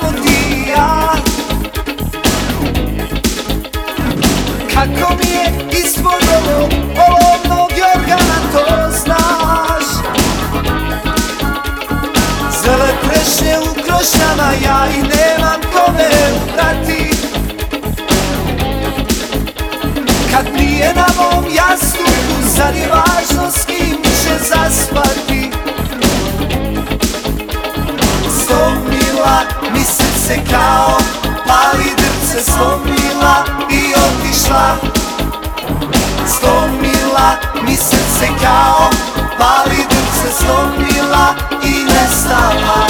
samo ti i ja. Kako mi je ispod ovo, ovo jorgana to znaš. Zele trešnje u krošnjama ja i nemam kome prati Kad nije na mom jastuku, zar je važno s kim će zaspati. Srce kao pali drce Slomila i otišla. Slomila mi srce kao pali drce Slomila i nestala.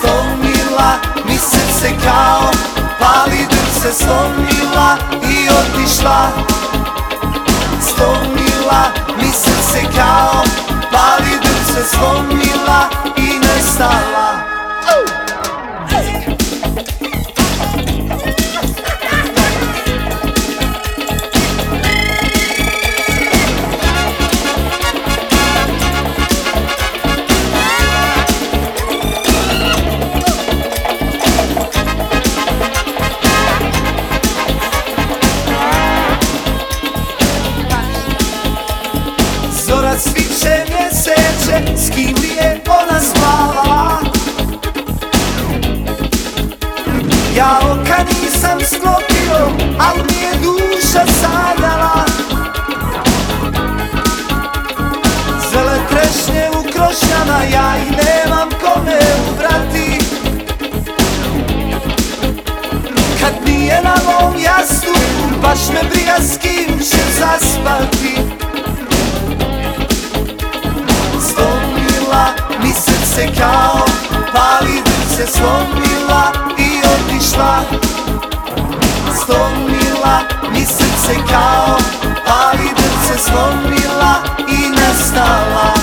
Slomila mi srce kao pali drce Slomila i otišla. Slomila mi srce kao pali drce Slomila i nestala mjeseče, s kim je ona spavala Ja oka nisam sklopio, al mi je duša sanjala. Zele trešnje u krošnjama, ja i nemam kome ubrati. Kad nije na mom jastuku, baš me briga s kim će zaspati srce kao pali drce Slomila i otišla. Slomila mi srce kao pali drce Slomila i nestala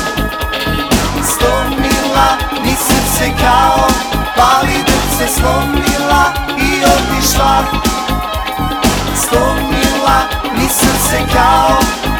Slomila mi srce kao pali drce Slomila i otišla. Slomila mi srce kao